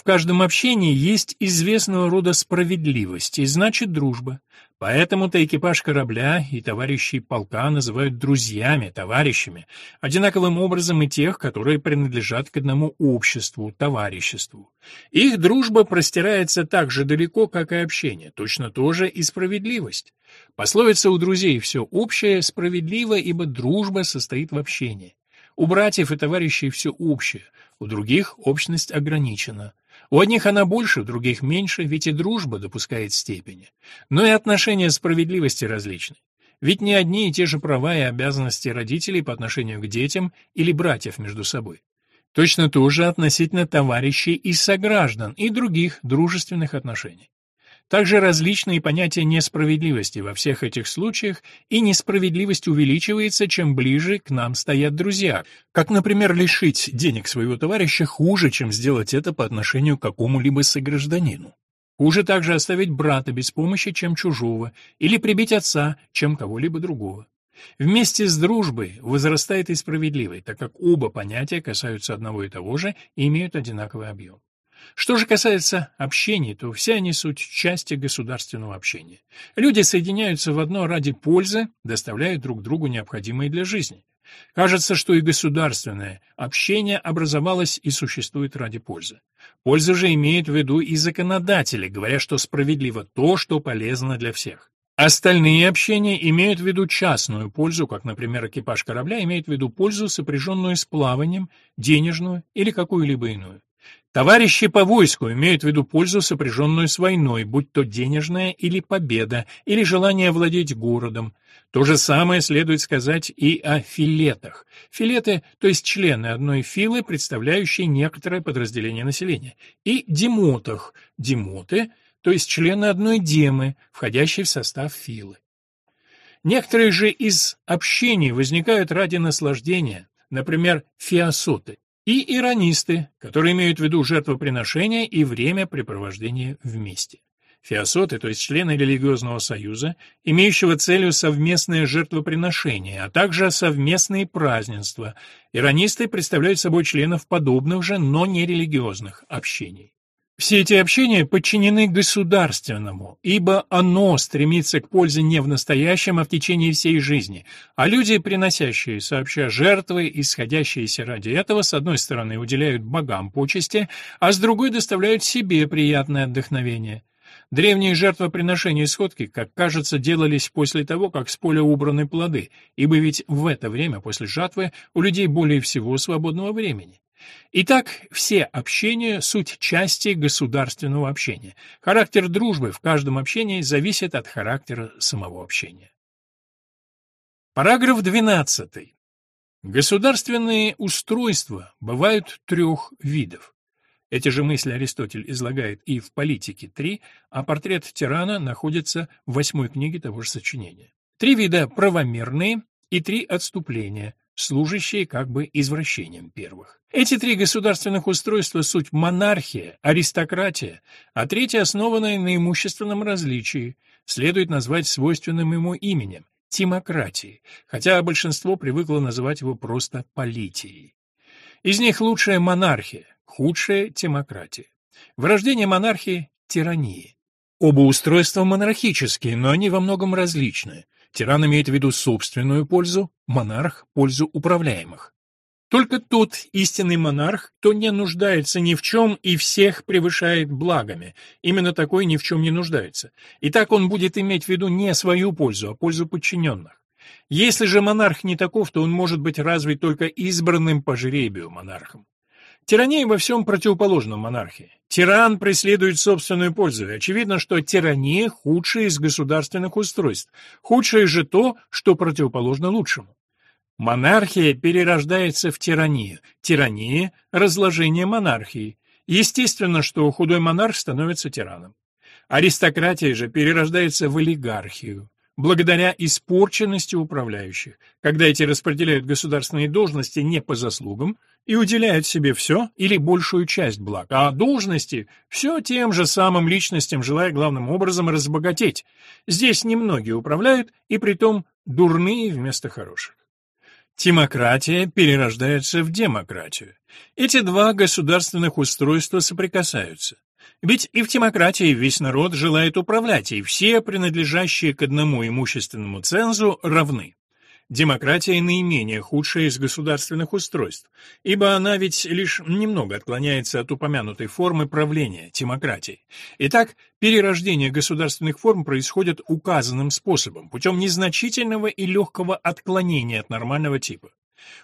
В каждом общении есть известного рода справедливость, и значит дружба. Поэтому-то экипаж корабля и товарищей полка называют друзьями, товарищами, одинаковым образом и тех, которые принадлежат к одному обществу, товариществу. Их дружба простирается так же далеко, как и общение, точно то же и справедливость. Пословица у друзей «все общее» справедливо, ибо дружба состоит в общении. У братьев и товарищей все общее, у других общность ограничена. У одних она больше, у других меньше, ведь и дружба допускает степени. Но и отношения справедливости различны. Ведь не одни и те же права и обязанности родителей по отношению к детям или братьев между собой. Точно то же относительно товарищей и сограждан и других дружественных отношений. Также различны и понятия несправедливости во всех этих случаях, и несправедливость увеличивается, чем ближе к нам стоят друзья, как, например, лишить денег своего товарища хуже, чем сделать это по отношению к какому-либо согражданину. Хуже также оставить брата без помощи, чем чужого, или прибить отца, чем кого-либо другого. Вместе с дружбой возрастает и справедливой, так как оба понятия касаются одного и того же и имеют одинаковый объем. Что же касается общения, то все они суть части государственного общения. Люди соединяются в одно ради пользы, доставляя друг другу необходимое для жизни. Кажется, что и государственное общение образовалось и существует ради пользы. Польза же имеет в виду и законодатели, говоря, что справедливо то, что полезно для всех. Остальные общения имеют в виду частную пользу, как, например, экипаж корабля имеет в виду пользу, сопряженную с плаванием, денежную или какую-либо иную. Товарищи по войску имеют в виду пользу, сопряженную с войной, будь то денежная или победа, или желание владеть городом. То же самое следует сказать и о филетах. Филеты, то есть члены одной филы, представляющие некоторое подразделение населения, и демотах, демоты, то есть члены одной демы, входящей в состав филы. Некоторые же из общений возникают ради наслаждения, например, фиасоты, и иронисты, которые имеют в виду жертвоприношение и времяпрепровождение вместе. Фиасоты, то есть члены религиозного союза, имеющего целью совместное жертвоприношение, а также совместные празднества. Иронисты представляют собой членов подобных же, но не религиозных общений. Все эти общения подчинены государственному, ибо оно стремится к пользе не в настоящем, а в течение всей жизни, а люди, приносящие сообща жертвы, исходящиеся ради этого, с одной стороны уделяют богам почести, а с другой доставляют себе приятное отдохновение. Древние жертвоприношения и сходки, как кажется, делались после того, как с поля убраны плоды, ибо ведь в это время после жатвы у людей более всего свободного времени. Итак, все общения — суть части государственного общения. Характер дружбы в каждом общении зависит от характера самого общения. Параграф 12. Государственные устройства бывают трех видов. Эти же мысли Аристотель излагает и в «Политике 3», а портрет тирана находится в восьмой книге того же сочинения. Три вида правомерные и три отступления, служащие как бы извращением первых. Эти три государственных устройства — суть монархия, аристократия, а третье, основанное на имущественном различии, следует назвать свойственным ему именем — тимократии, хотя большинство привыкло называть его просто политией. Из них лучшая монархия, худшая тимократия. Вырождение монархии — тирании. Оба устройства монархические, но они во многом различны. Тиран имеет в виду собственную пользу, монарх — пользу управляемых. Только тот истинный монарх, кто не нуждается ни в чем и всех превышает благами, именно такой ни в чем не нуждается. И так он будет иметь в виду не свою пользу, а пользу подчиненных. Если же монарх не таков, то он может быть развит только избранным по жребию монархом. Тирания во всем противоположна монархии. Тиран преследует собственную пользу, и очевидно, что тирания – худшее из государственных устройств, худшее же то, что противоположно лучшему. Монархия перерождается в тиранию, тирания – разложение монархии. Естественно, что худой монарх становится тираном. Аристократия же перерождается в олигархию благодаря испорченности управляющих, когда эти распределяют государственные должности не по заслугам и уделяют себе все или большую часть благ, а должности все тем же самым личностям, желая главным образом разбогатеть. Здесь немногие управляют, и притом дурные вместо хороших. Тимократия перерождается в демократию. Эти два государственных устройства соприкасаются. Ведь и в демократии весь народ желает управлять, и все, принадлежащие к одному имущественному цензу, равны. Демократия наименее худшая из государственных устройств, ибо она ведь лишь немного отклоняется от упомянутой формы правления, демократии. Итак, перерождение государственных форм происходит указанным способом, путем незначительного и легкого отклонения от нормального типа.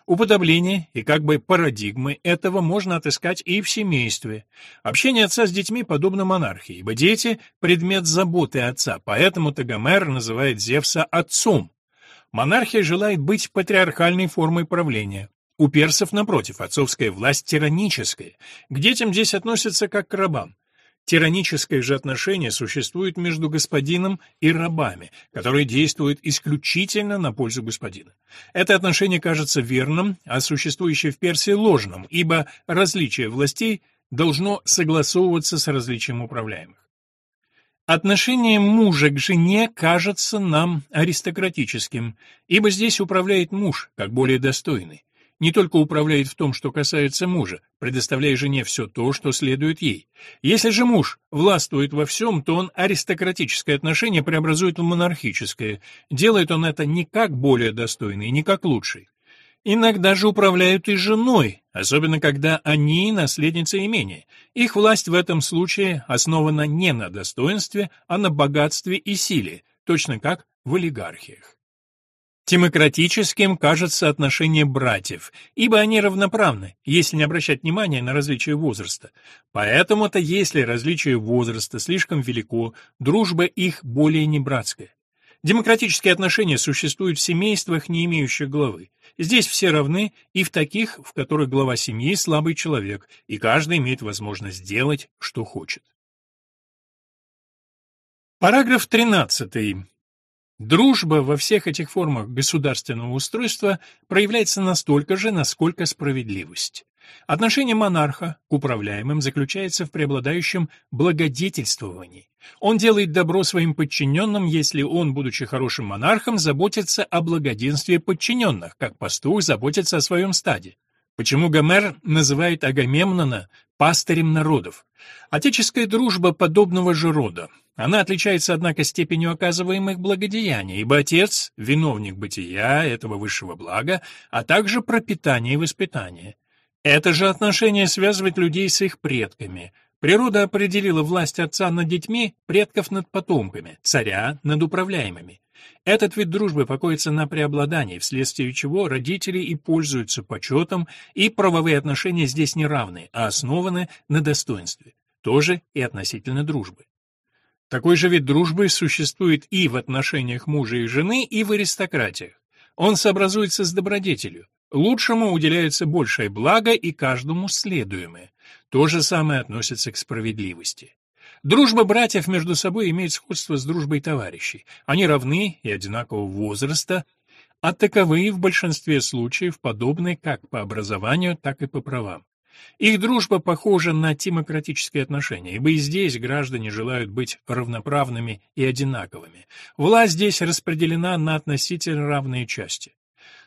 Уподобление и как бы парадигмы этого можно отыскать и в семействе. Общение отца с детьми подобно монархии, ибо дети — предмет заботы отца, поэтому Тагомер называет Зевса отцом. Монархия желает быть патриархальной формой правления. У персов, напротив, отцовская власть тираническая. К детям здесь относятся как к рабам. Тираническое же отношение существует между господином и рабами, которые действуют исключительно на пользу господина. Это отношение кажется верным, а существующее в Персии ложным, ибо различие властей должно согласовываться с различием управляемых. Отношение мужа к жене кажется нам аристократическим, ибо здесь управляет муж, как более достойный не только управляет в том, что касается мужа, предоставляя жене все то, что следует ей. Если же муж властвует во всем, то он аристократическое отношение преобразует в монархическое. Делает он это не как более достойный, не как лучший. Иногда же управляют и женой, особенно когда они наследницы имения. Их власть в этом случае основана не на достоинстве, а на богатстве и силе, точно как в олигархиях. Демократическим кажется отношение братьев, ибо они равноправны, если не обращать внимания на различие возраста. Поэтому-то, если различие возраста слишком велико, дружба их более не братская. Демократические отношения существуют в семействах, не имеющих главы. Здесь все равны и в таких, в которых глава семьи слабый человек, и каждый имеет возможность сделать, что хочет. Параграф 13. Дружба во всех этих формах государственного устройства проявляется настолько же, насколько справедливость. Отношение монарха к управляемым заключается в преобладающем благодетельствовании. Он делает добро своим подчиненным, если он, будучи хорошим монархом, заботится о благоденствии подчиненных, как пастух заботится о своем стаде. Почему Гомер называет Агамемнона пастырем народов? Отеческая дружба подобного же рода. Она отличается, однако, степенью оказываемых благодеяний, ибо отец — виновник бытия этого высшего блага, а также пропитание и воспитание. Это же отношение связывает людей с их предками. Природа определила власть отца над детьми, предков над потомками, царя над управляемыми. Этот вид дружбы покоится на преобладании, вследствие чего родители и пользуются почетом, и правовые отношения здесь не равны, а основаны на достоинстве. Тоже и относительно дружбы. Такой же вид дружбы существует и в отношениях мужа и жены, и в аристократиях. Он сообразуется с добродетелью. Лучшему уделяется большее благо и каждому следуемое. То же самое относится к справедливости. Дружба братьев между собой имеет сходство с дружбой товарищей. Они равны и одинакового возраста, а таковые в большинстве случаев подобны как по образованию, так и по правам. Их дружба похожа на демократические отношения, ибо и здесь граждане желают быть равноправными и одинаковыми. Власть здесь распределена на относительно равные части.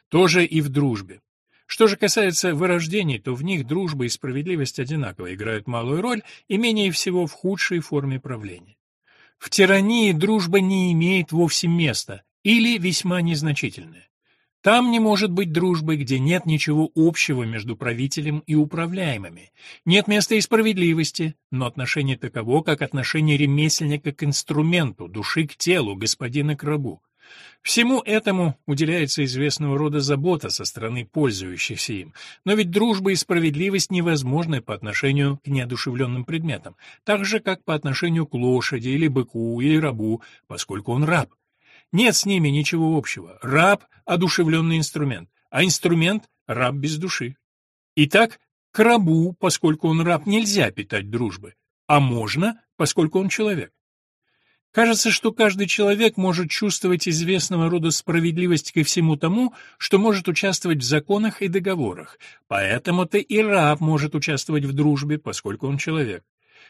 Тоже и в дружбе. Что же касается вырождений, то в них дружба и справедливость одинаково играют малую роль и менее всего в худшей форме правления. В тирании дружба не имеет вовсе места или весьма незначительная. Там не может быть дружбы, где нет ничего общего между правителем и управляемыми. Нет места и справедливости, но отношение таково, как отношение ремесленника к инструменту, души к телу, господина к рабу. Всему этому уделяется известного рода забота со стороны пользующихся им, но ведь дружба и справедливость невозможны по отношению к неодушевленным предметам, так же, как по отношению к лошади или быку или рабу, поскольку он раб. Нет с ними ничего общего. Раб — одушевленный инструмент, а инструмент — раб без души. Итак, к рабу, поскольку он раб, нельзя питать дружбы, а можно, поскольку он человек. Кажется, что каждый человек может чувствовать известного рода справедливость ко всему тому, что может участвовать в законах и договорах, поэтому-то и раб может участвовать в дружбе, поскольку он человек.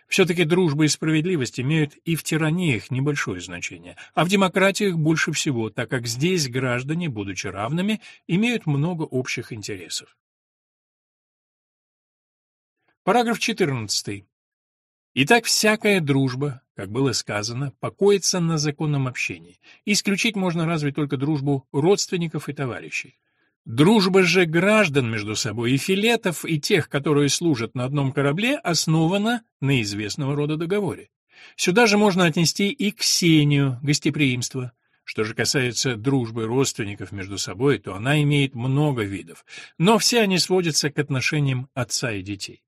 Все-таки дружба и справедливость имеют и в тираниях небольшое значение, а в демократиях больше всего, так как здесь граждане, будучи равными, имеют много общих интересов. Параграф 14. Итак, всякая дружба, как было сказано, покоится на законном общении. Исключить можно разве только дружбу родственников и товарищей. Дружба же граждан между собой и филетов, и тех, которые служат на одном корабле, основана на известного рода договоре. Сюда же можно отнести и Ксению, гостеприимство. Что же касается дружбы родственников между собой, то она имеет много видов, но все они сводятся к отношениям отца и детей.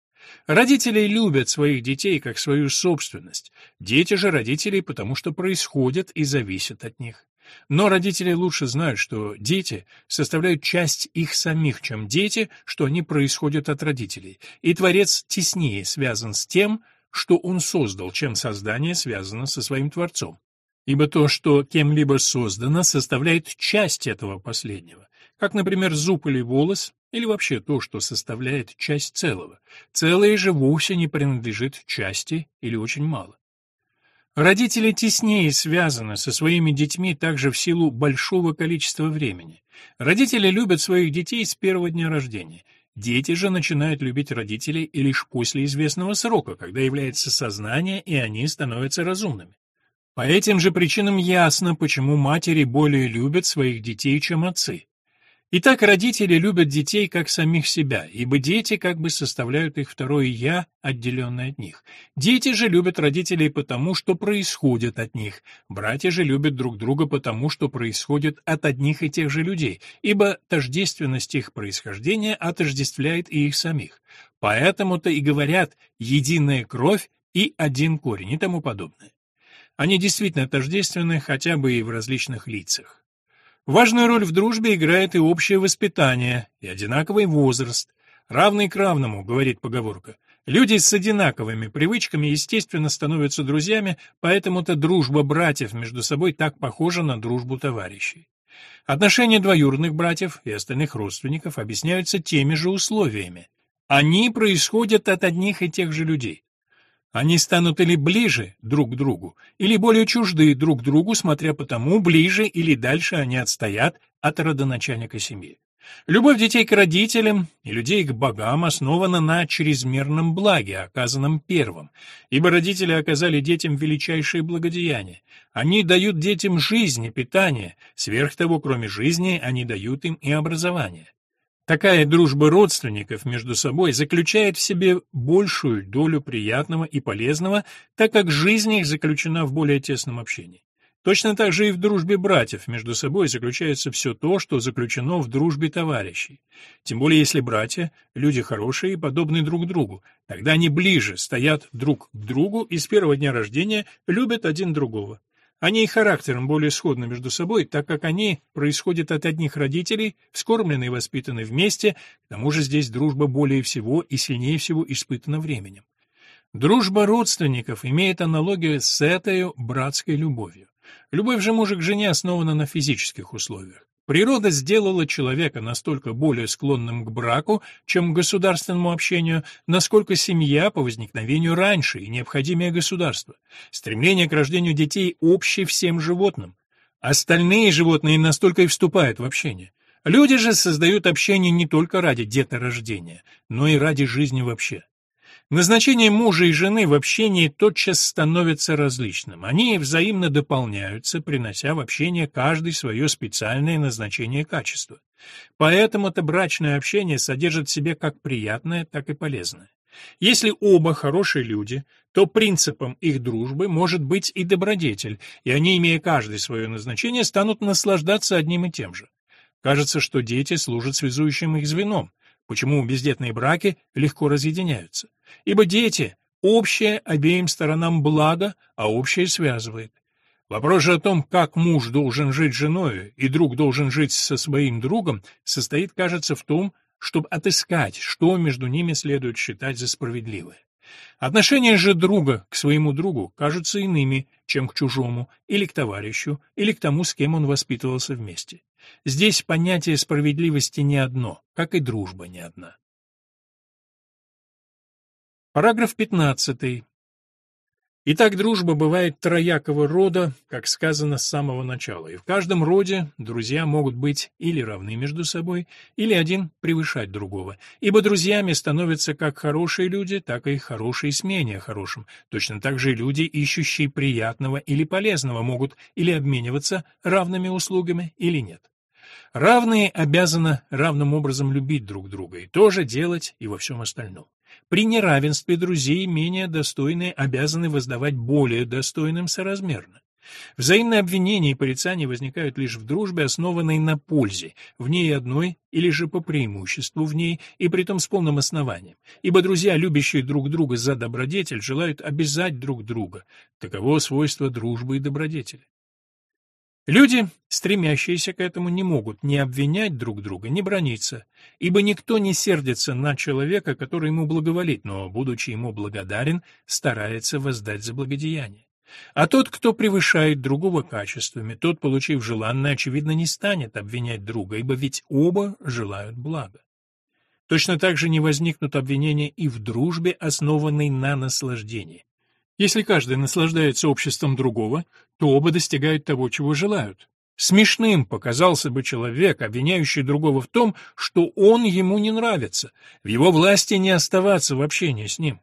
Родители любят своих детей как свою собственность, дети же родителей потому, что происходят и зависят от них. Но родители лучше знают, что дети составляют часть их самих, чем дети, что они происходят от родителей. И Творец теснее связан с тем, что он создал, чем создание связано со своим Творцом. Ибо то, что кем-либо создано, составляет часть этого последнего, как, например, зуб или волос, или вообще то, что составляет часть целого. Целое же вовсе не принадлежит части или очень мало. Родители теснее связаны со своими детьми также в силу большого количества времени. Родители любят своих детей с первого дня рождения. Дети же начинают любить родителей и лишь после известного срока, когда является сознание, и они становятся разумными. По этим же причинам ясно, почему матери более любят своих детей, чем отцы. Итак, родители любят детей как самих себя, ибо дети как бы составляют их второе «я», отделенное от них. Дети же любят родителей потому, что происходят от них. Братья же любят друг друга потому, что происходят от одних и тех же людей, ибо тождественность их происхождения отождествляет и их самих. Поэтому-то и говорят «единая кровь» и «один корень» и тому подобное. Они действительно тождественны хотя бы и в различных лицах. Важную роль в дружбе играет и общее воспитание, и одинаковый возраст. Равный к равному, говорит поговорка. Люди с одинаковыми привычками, естественно, становятся друзьями, поэтому-то дружба братьев между собой так похожа на дружбу товарищей. Отношения двоюродных братьев и остальных родственников объясняются теми же условиями. Они происходят от одних и тех же людей. Они станут или ближе друг к другу, или более чужды друг другу, смотря по тому, ближе или дальше они отстоят от родоначальника семьи. Любовь детей к родителям и людей к богам основана на чрезмерном благе, оказанном первым, ибо родители оказали детям величайшее благодеяние. Они дают детям жизнь и питание, сверх того, кроме жизни, они дают им и образование. Такая дружба родственников между собой заключает в себе большую долю приятного и полезного, так как жизнь их заключена в более тесном общении. Точно так же и в дружбе братьев между собой заключается все то, что заключено в дружбе товарищей. Тем более если братья – люди хорошие и подобные друг другу, тогда они ближе стоят друг к другу и с первого дня рождения любят один другого. Они и характером более сходны между собой, так как они происходят от одних родителей, вскормлены и воспитаны вместе, к тому же здесь дружба более всего и сильнее всего испытана временем. Дружба родственников имеет аналогию с этой братской любовью. Любовь же мужа к жене основана на физических условиях. Природа сделала человека настолько более склонным к браку, чем к государственному общению, насколько семья по возникновению раньше и необходимее государство. Стремление к рождению детей общее всем животным. Остальные животные настолько и вступают в общение. Люди же создают общение не только ради деторождения, но и ради жизни вообще. Назначение мужа и жены в общении тотчас становится различным. Они взаимно дополняются, принося в общение каждый свое специальное назначение качества. Поэтому это брачное общение содержит в себе как приятное, так и полезное. Если оба хорошие люди, то принципом их дружбы может быть и добродетель, и они, имея каждый свое назначение, станут наслаждаться одним и тем же. Кажется, что дети служат связующим их звеном, почему бездетные браки легко разъединяются. Ибо дети — общее обеим сторонам благо, а общее связывает. Вопрос же о том, как муж должен жить с женой и друг должен жить со своим другом, состоит, кажется, в том, чтобы отыскать, что между ними следует считать за справедливое. Отношения же друга к своему другу кажутся иными, чем к чужому, или к товарищу, или к тому, с кем он воспитывался вместе. Здесь понятие справедливости не одно, как и дружба не одна. Параграф 15. Итак, дружба бывает троякого рода, как сказано с самого начала, и в каждом роде друзья могут быть или равны между собой, или один превышать другого, ибо друзьями становятся как хорошие люди, так и хорошие с менее хорошим. Точно так же люди, ищущие приятного или полезного, могут или обмениваться равными услугами, или нет. Равные обязаны равным образом любить друг друга и тоже делать и во всем остальном. При неравенстве друзей менее достойные обязаны воздавать более достойным соразмерно. Взаимные обвинения и порицания возникают лишь в дружбе, основанной на пользе, в ней одной или же по преимуществу в ней, и притом с полным основанием. Ибо друзья, любящие друг друга за добродетель, желают обязать друг друга. Таково свойство дружбы и добродетели. Люди, стремящиеся к этому, не могут ни обвинять друг друга, ни брониться, ибо никто не сердится на человека, который ему благоволит, но, будучи ему благодарен, старается воздать за благодеяние. А тот, кто превышает другого качествами, тот, получив желанное, очевидно, не станет обвинять друга, ибо ведь оба желают блага. Точно так же не возникнут обвинения и в дружбе, основанной на наслаждении. Если каждый наслаждается обществом другого, то оба достигают того, чего желают. Смешным показался бы человек, обвиняющий другого в том, что он ему не нравится. В его власти не оставаться в общении с ним.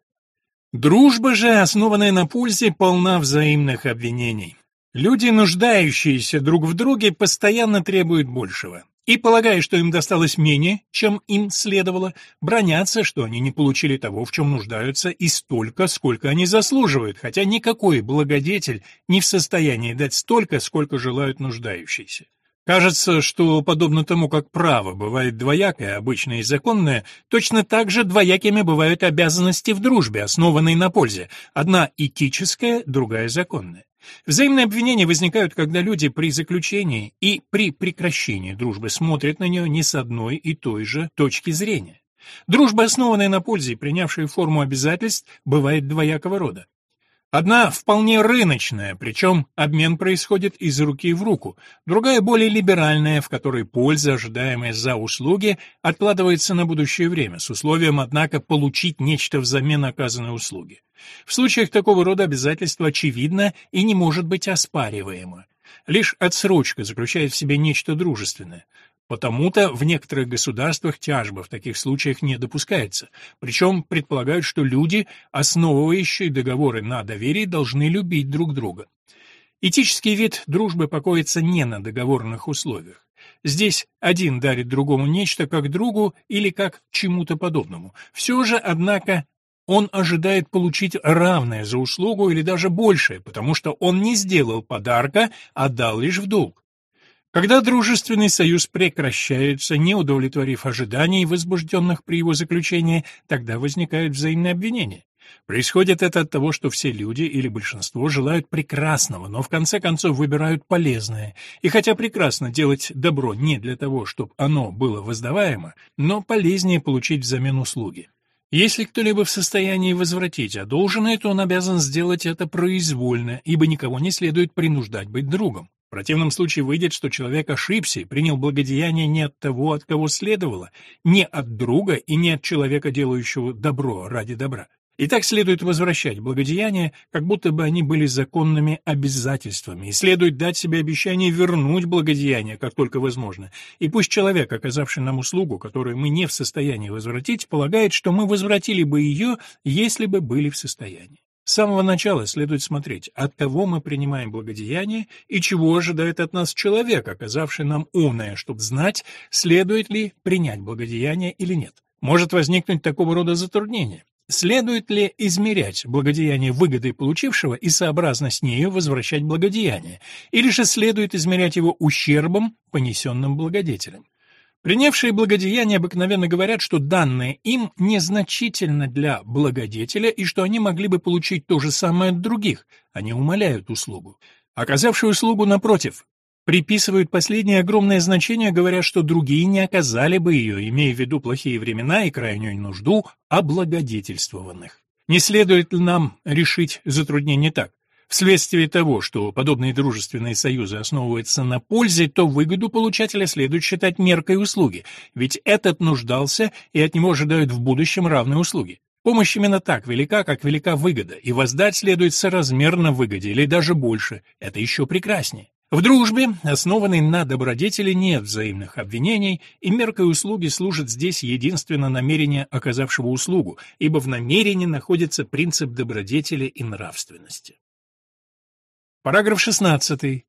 Дружба же, основанная на пользе, полна взаимных обвинений. Люди, нуждающиеся друг в друге, постоянно требуют большего и, полагая, что им досталось менее, чем им следовало, бронятся, что они не получили того, в чем нуждаются, и столько, сколько они заслуживают, хотя никакой благодетель не в состоянии дать столько, сколько желают нуждающиеся. Кажется, что, подобно тому, как право бывает двоякое, обычное и законное, точно так же двоякими бывают обязанности в дружбе, основанной на пользе, одна этическая, другая законная. Взаимные обвинения возникают, когда люди при заключении и при прекращении дружбы смотрят на нее не с одной и той же точки зрения. Дружба, основанная на пользе и принявшая форму обязательств, бывает двоякого рода. Одна вполне рыночная, причем обмен происходит из руки в руку, другая более либеральная, в которой польза, ожидаемая за услуги, откладывается на будущее время, с условием, однако, получить нечто взамен оказанной услуги. В случаях такого рода обязательство очевидно и не может быть оспариваемо. Лишь отсрочка заключает в себе нечто дружественное. Потому-то в некоторых государствах тяжба в таких случаях не допускается, причем предполагают, что люди, основывающие договоры на доверии, должны любить друг друга. Этический вид дружбы покоится не на договорных условиях. Здесь один дарит другому нечто как другу или как чему-то подобному. Все же, однако, он ожидает получить равное за услугу или даже большее, потому что он не сделал подарка, а дал лишь в долг. Когда дружественный союз прекращается, не удовлетворив ожиданий, возбужденных при его заключении, тогда возникают взаимные обвинения. Происходит это от того, что все люди или большинство желают прекрасного, но в конце концов выбирают полезное. И хотя прекрасно делать добро не для того, чтобы оно было воздаваемо, но полезнее получить взамен услуги. Если кто-либо в состоянии возвратить одолженное, то он обязан сделать это произвольно, ибо никого не следует принуждать быть другом. В противном случае выйдет, что человек ошибся и принял благодеяние не от того, от кого следовало, не от друга и не от человека, делающего добро ради добра. И так следует возвращать благодеяния, как будто бы они были законными обязательствами, и следует дать себе обещание вернуть благодеяние, как только возможно. И пусть человек, оказавший нам услугу, которую мы не в состоянии возвратить, полагает, что мы возвратили бы ее, если бы были в состоянии. С самого начала следует смотреть, от кого мы принимаем благодеяние и чего ожидает от нас человек, оказавший нам умное, чтобы знать, следует ли принять благодеяние или нет. Может возникнуть такого рода затруднение. Следует ли измерять благодеяние выгодой получившего и сообразно с нею возвращать благодеяние, или же следует измерять его ущербом, понесенным благодетелем? Принявшие благодеяние обыкновенно говорят, что данное им незначительно для благодетеля и что они могли бы получить то же самое от других, они умаляют услугу. Оказавшие услугу, напротив, приписывают последнее огромное значение, говоря, что другие не оказали бы ее, имея в виду плохие времена и крайнюю нужду облагодетельствованных. Не следует ли нам решить затруднение так? Вследствие того, что подобные дружественные союзы основываются на пользе, то выгоду получателя следует считать меркой услуги, ведь этот нуждался, и от него ожидают в будущем равные услуги. Помощь именно так велика, как велика выгода, и воздать следует соразмерно выгоде, или даже больше. Это еще прекраснее. В дружбе, основанной на добродетели, нет взаимных обвинений, и меркой услуги служит здесь единственно намерение оказавшего услугу, ибо в намерении находится принцип добродетели и нравственности. Параграф 16.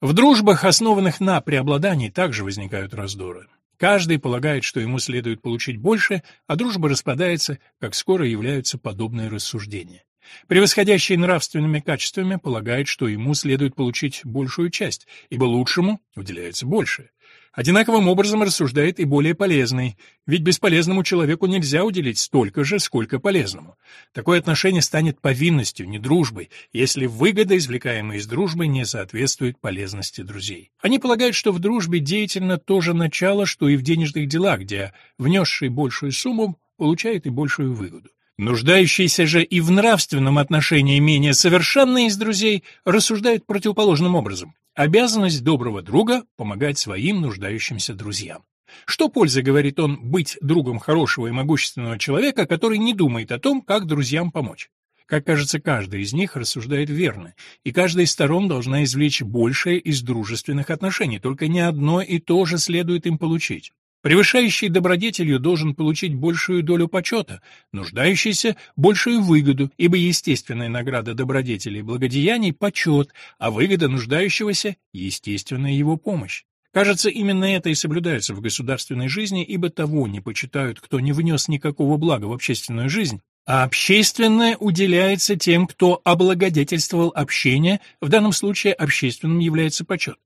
В дружбах, основанных на преобладании, также возникают раздоры. Каждый полагает, что ему следует получить больше, а дружба распадается, как скоро являются подобные рассуждения. Превосходящий нравственными качествами полагает, что ему следует получить большую часть, ибо лучшему уделяется больше. Одинаковым образом рассуждает и более полезный, ведь бесполезному человеку нельзя уделить столько же, сколько полезному. Такое отношение станет повинностью, не дружбой, если выгода, извлекаемая из дружбы, не соответствует полезности друзей. Они полагают, что в дружбе деятельно то же начало, что и в денежных делах, где внесший большую сумму получает и большую выгоду. Нуждающийся же и в нравственном отношении менее совершенный из друзей рассуждает противоположным образом. Обязанность доброго друга — помогать своим нуждающимся друзьям. Что польза, говорит он, быть другом хорошего и могущественного человека, который не думает о том, как друзьям помочь? Как кажется, каждый из них рассуждает верно, и каждая из сторон должна извлечь большее из дружественных отношений, только не одно и то же следует им получить. Превышающий добродетелью должен получить большую долю почета, нуждающийся – большую выгоду, ибо естественная награда добродетелей и благодеяний – почет, а выгода нуждающегося – естественная его помощь. Кажется, именно это и соблюдается в государственной жизни, ибо того не почитают, кто не внес никакого блага в общественную жизнь, а общественное уделяется тем, кто облагодетельствовал общение, в данном случае общественным является почет.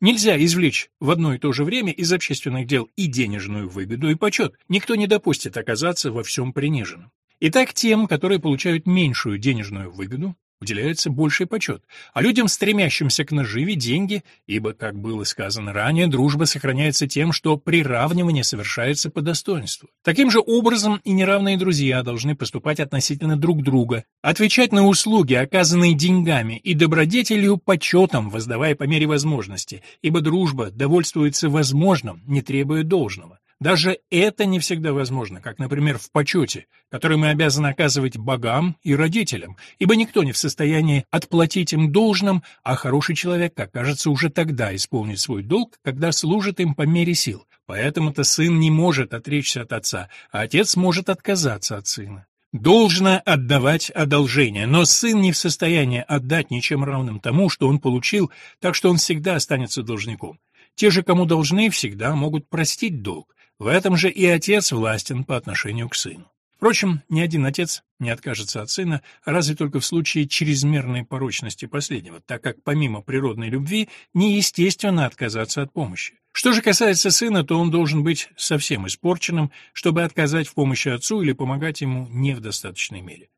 Нельзя извлечь в одно и то же время из общественных дел и денежную выгоду, и почет. Никто не допустит оказаться во всем приниженным. Итак, тем, которые получают меньшую денежную выгоду, уделяется больший почет, а людям, стремящимся к наживе, деньги, ибо, как было сказано ранее, дружба сохраняется тем, что приравнивание совершается по достоинству. Таким же образом и неравные друзья должны поступать относительно друг друга, отвечать на услуги, оказанные деньгами, и добродетелью почетом, воздавая по мере возможности, ибо дружба довольствуется возможным, не требуя должного. Даже это не всегда возможно, как, например, в почете, который мы обязаны оказывать богам и родителям, ибо никто не в состоянии отплатить им должным, а хороший человек, как кажется, уже тогда исполнит свой долг, когда служит им по мере сил. Поэтому-то сын не может отречься от отца, а отец может отказаться от сына. Должно отдавать одолжение, но сын не в состоянии отдать ничем равным тому, что он получил, так что он всегда останется должником. Те же, кому должны, всегда могут простить долг, в этом же и отец властен по отношению к сыну. Впрочем, ни один отец не откажется от сына, разве только в случае чрезмерной порочности последнего, так как помимо природной любви неестественно отказаться от помощи. Что же касается сына, то он должен быть совсем испорченным, чтобы отказать в помощи отцу или помогать ему не в достаточной мере.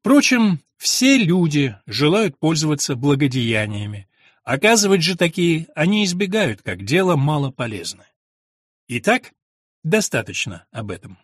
Впрочем, все люди желают пользоваться благодеяниями. Оказывать же такие они избегают, как дело малополезное. Итак, Достаточно об этом.